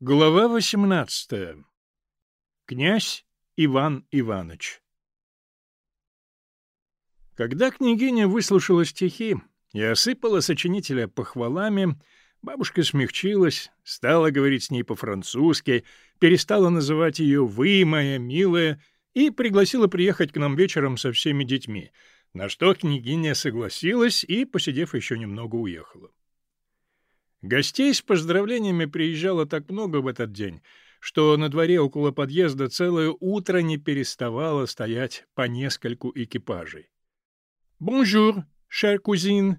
Глава 18. Князь Иван Иванович. Когда княгиня выслушала стихи и осыпала сочинителя похвалами, бабушка смягчилась, стала говорить с ней по-французски, перестала называть ее «вы, моя милая», и пригласила приехать к нам вечером со всеми детьми, на что княгиня согласилась и, посидев еще немного, уехала. Гостей с поздравлениями приезжало так много в этот день, что на дворе около подъезда целое утро не переставало стоять по нескольку экипажей. «Bonjour, chère cousine!»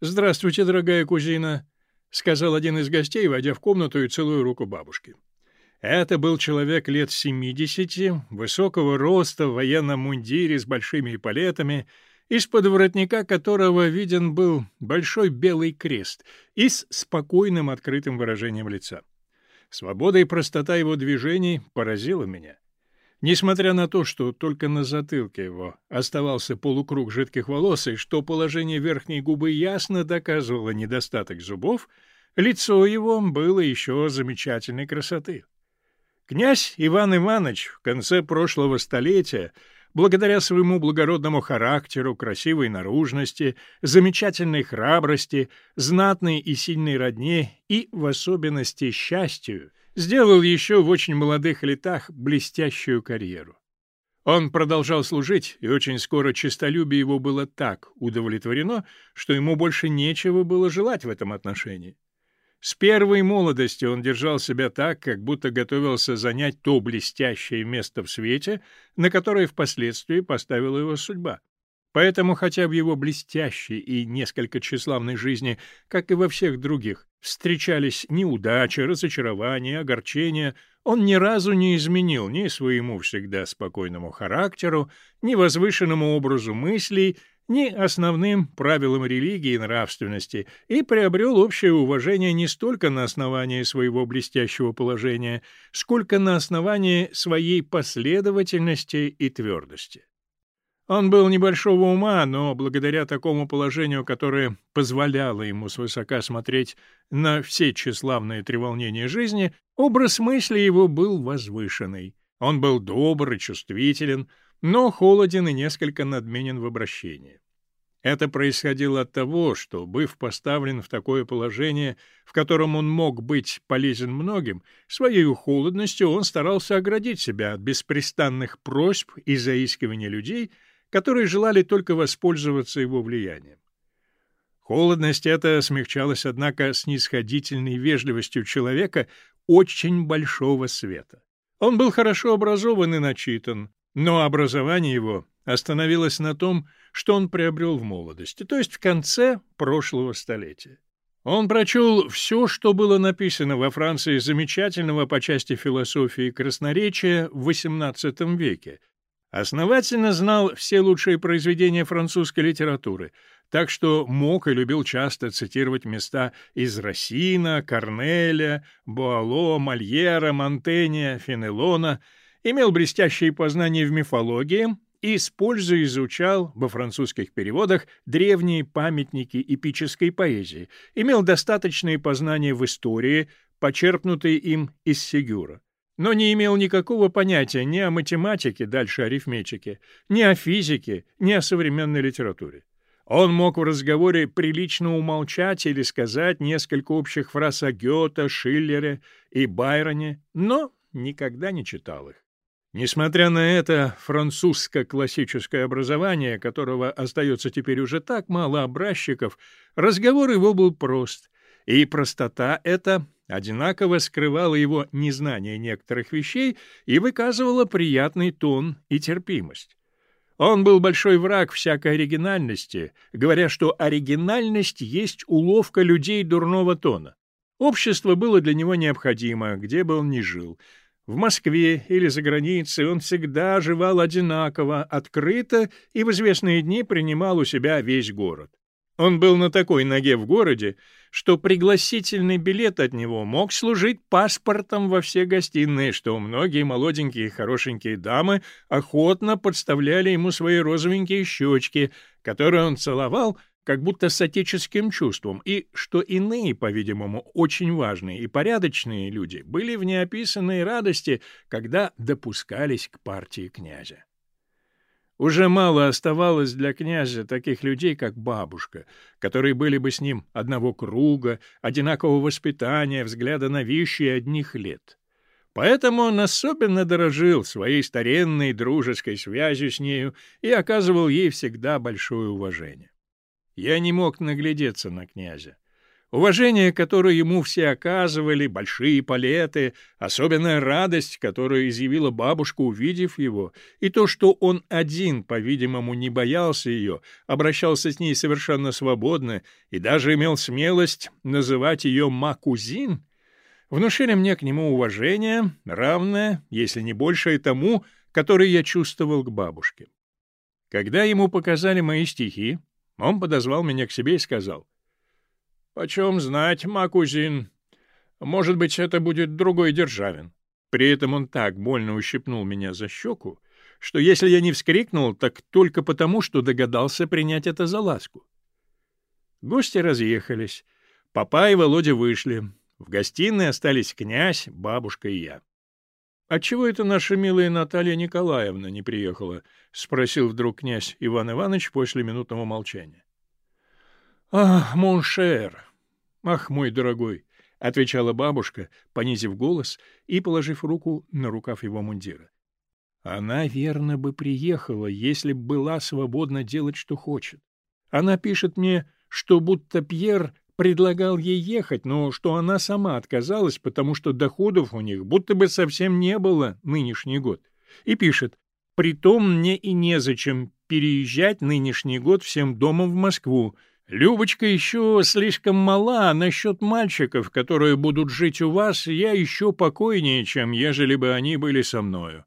«Здравствуйте, дорогая кузина!» — сказал один из гостей, войдя в комнату и целую руку бабушки. Это был человек лет семидесяти, высокого роста, в военном мундире с большими эполетами — из-под воротника которого виден был большой белый крест и с спокойным открытым выражением лица. Свобода и простота его движений поразила меня. Несмотря на то, что только на затылке его оставался полукруг жидких волос и что положение верхней губы ясно доказывало недостаток зубов, лицо его было еще замечательной красоты. Князь Иван Иванович в конце прошлого столетия благодаря своему благородному характеру, красивой наружности, замечательной храбрости, знатной и сильной родне и, в особенности, счастью, сделал еще в очень молодых летах блестящую карьеру. Он продолжал служить, и очень скоро честолюбие его было так удовлетворено, что ему больше нечего было желать в этом отношении. С первой молодости он держал себя так, как будто готовился занять то блестящее место в свете, на которое впоследствии поставила его судьба. Поэтому, хотя в его блестящей и несколько тщеславной жизни, как и во всех других, встречались неудачи, разочарования, огорчения, он ни разу не изменил ни своему всегда спокойному характеру, ни возвышенному образу мыслей, ни основным правилам религии и нравственности и приобрел общее уважение не столько на основании своего блестящего положения, сколько на основании своей последовательности и твердости. Он был небольшого ума, но благодаря такому положению, которое позволяло ему свысока смотреть на все тщеславные треволнения жизни, образ мысли его был возвышенный. Он был добр и чувствителен, но холоден и несколько надменен в обращении. Это происходило от того, что, быв поставлен в такое положение, в котором он мог быть полезен многим, своей холодностью он старался оградить себя от беспрестанных просьб и заискиваний людей, которые желали только воспользоваться его влиянием. Холодность эта смягчалась, однако, снисходительной вежливостью человека очень большого света. Он был хорошо образован и начитан, но образование его остановилось на том, что он приобрел в молодости, то есть в конце прошлого столетия. Он прочел все, что было написано во Франции замечательного по части философии красноречия в XVIII веке, основательно знал все лучшие произведения французской литературы, так что мог и любил часто цитировать места из Рассина, Корнеля, Буало, Мольера, Монтенья, Фенелона — имел блестящие познания в мифологии и с пользой изучал во французских переводах древние памятники эпической поэзии, имел достаточные познания в истории, почерпнутые им из Сигюра, но не имел никакого понятия ни о математике, дальше арифметике, ни о физике, ни о современной литературе. Он мог в разговоре прилично умолчать или сказать несколько общих фраз о Гёте, Шиллере и Байроне, но никогда не читал их. Несмотря на это французско-классическое образование, которого остается теперь уже так мало образчиков, разговор его был прост, и простота эта одинаково скрывала его незнание некоторых вещей и выказывала приятный тон и терпимость. Он был большой враг всякой оригинальности, говоря, что оригинальность есть уловка людей дурного тона. Общество было для него необходимо, где бы он ни жил — в Москве или за границей он всегда оживал одинаково, открыто и в известные дни принимал у себя весь город. Он был на такой ноге в городе, что пригласительный билет от него мог служить паспортом во все гостиные, что многие молоденькие и хорошенькие дамы охотно подставляли ему свои розовенькие щечки, которые он целовал, как будто с отеческим чувством, и что иные, по-видимому, очень важные и порядочные люди были в неописанной радости, когда допускались к партии князя. Уже мало оставалось для князя таких людей, как бабушка, которые были бы с ним одного круга, одинакового воспитания, взгляда на вещи и одних лет. Поэтому он особенно дорожил своей старинной дружеской связью с нею и оказывал ей всегда большое уважение. Я не мог наглядеться на князя. Уважение, которое ему все оказывали, большие палеты, особенная радость, которую изъявила бабушка, увидев его, и то, что он один, по-видимому, не боялся ее, обращался с ней совершенно свободно и даже имел смелость называть ее «макузин», внушили мне к нему уважение, равное, если не большее тому, которое я чувствовал к бабушке. Когда ему показали мои стихи, он подозвал меня к себе и сказал — Почем знать, Макузин? Может быть, это будет другой Державин. При этом он так больно ущипнул меня за щеку, что если я не вскрикнул, так только потому, что догадался принять это за ласку. Гости разъехались. Папа и Володя вышли. В гостиной остались князь, бабушка и я. — Отчего это наша милая Наталья Николаевна не приехала? — спросил вдруг князь Иван Иванович после минутного молчания. — Ах, моншер, «Ах, мой дорогой!» — отвечала бабушка, понизив голос и положив руку на рукав его мундира. «Она, верно, бы приехала, если б была свободна делать, что хочет. Она пишет мне, что будто Пьер предлагал ей ехать, но что она сама отказалась, потому что доходов у них будто бы совсем не было нынешний год. И пишет, «Притом мне и незачем переезжать нынешний год всем домом в Москву, Любочка еще слишком мала, насчет мальчиков, которые будут жить у вас, я еще покойнее, чем ежели бы они были со мною.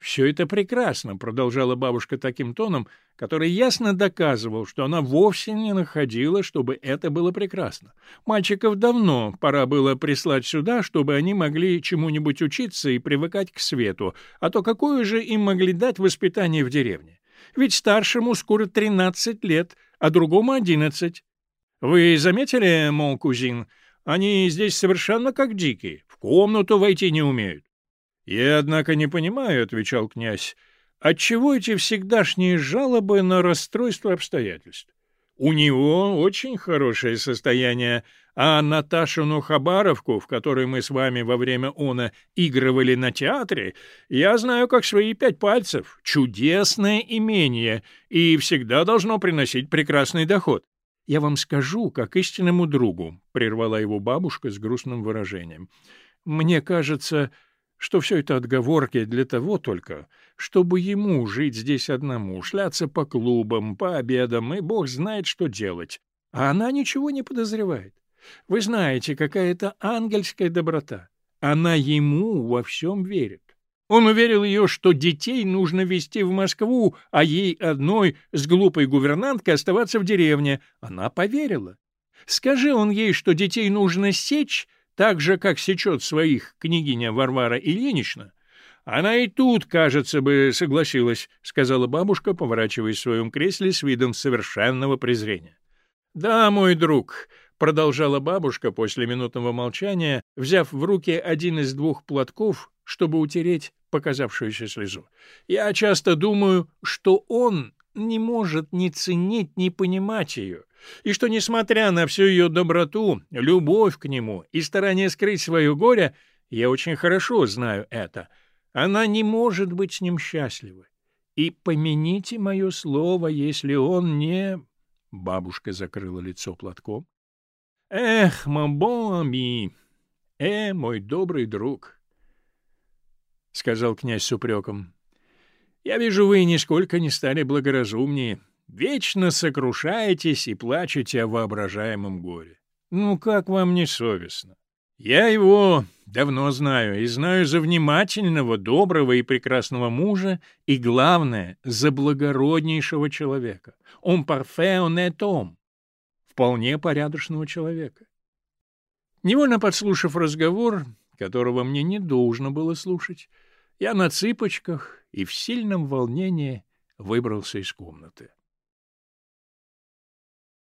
«Все это прекрасно», — продолжала бабушка таким тоном, который ясно доказывал, что она вовсе не находила, чтобы это было прекрасно. Мальчиков давно пора было прислать сюда, чтобы они могли чему-нибудь учиться и привыкать к свету, а то какое же им могли дать воспитание в деревне? Ведь старшему скоро тринадцать лет — а другому одиннадцать. Вы заметили, мол, кузин, они здесь совершенно как дикие, в комнату войти не умеют. — Я, однако, не понимаю, — отвечал князь, — отчего эти всегдашние жалобы на расстройство обстоятельств? У него очень хорошее состояние, а Наташину Хабаровку, в которой мы с вами во время она игрывали на театре, я знаю как свои пять пальцев. Чудесное имение, и всегда должно приносить прекрасный доход. Я вам скажу, как истинному другу, — прервала его бабушка с грустным выражением. Мне кажется, что все это отговорки для того только, чтобы ему жить здесь одному, шляться по клубам, по обедам, и бог знает, что делать. А она ничего не подозревает. Вы знаете, какая это ангельская доброта. Она ему во всем верит. Он уверил ее, что детей нужно везти в Москву, а ей одной с глупой гувернанткой оставаться в деревне. Она поверила. Скажи он ей, что детей нужно сечь, так же, как сечет своих княгиня Варвара Ильинична, она и тут, кажется бы, согласилась, — сказала бабушка, поворачиваясь в своем кресле с видом совершенного презрения. — Да, мой друг, — продолжала бабушка после минутного молчания, взяв в руки один из двух платков, чтобы утереть показавшуюся слезу. — Я часто думаю, что он не может ни ценить, ни понимать ее и что, несмотря на всю ее доброту, любовь к нему и старание скрыть свое горе, я очень хорошо знаю это, она не может быть с ним счастлива. И помяните мое слово, если он не... Бабушка закрыла лицо платком. «Эх, мон бон ami! Э, мой добрый друг!» — сказал князь с упреком. «Я вижу, вы нисколько не стали благоразумнее. Вечно сокрушаетесь и плачете о воображаемом горе. Ну, как вам не совестно? Я его давно знаю и знаю за внимательного, доброго и прекрасного мужа и, главное, за благороднейшего человека. Он парфе, он том. Вполне порядочного человека. Невольно подслушав разговор, которого мне не должно было слушать, я на цыпочках и в сильном волнении выбрался из комнаты.